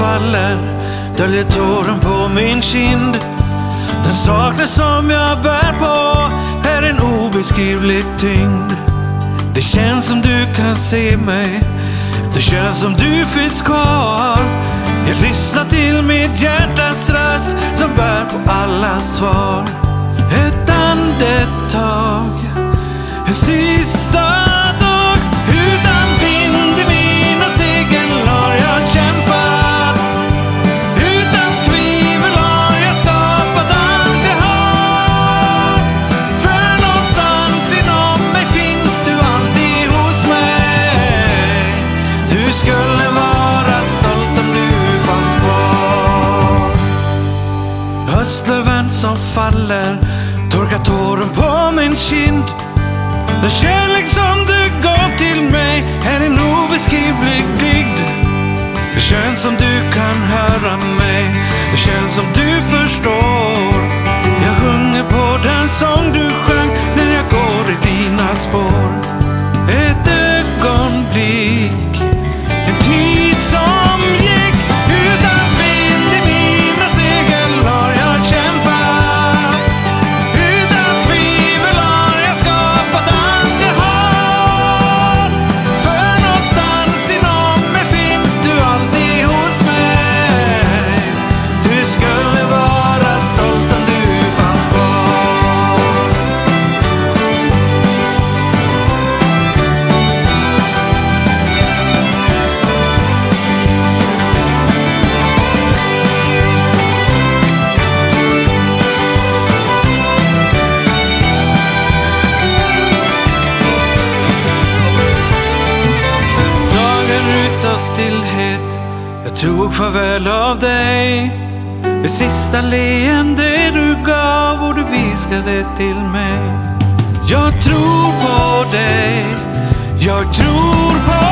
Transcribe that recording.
faller döljer tåren på min kind. Den saknad som jag bär på är en obeskrivlig tyngd. Det känns som du kan se mig. Det känns som du finns kvar. Jag lyssnar till mitt hjärtas röst som bär på alla svar. Ett andetag, en sista som faller torkar tåren på min kind. Den kärlek som du gav till mig är en obeskrivlig dygd. Det känns som du kan höra mig. Det känns som du förstår. Jag sjunger på den sång du sjöng när jag går i dina spår. Tog farväl av dig Det sista leende du gav och du viskade till mig Jag tror på dig Jag tror på dig.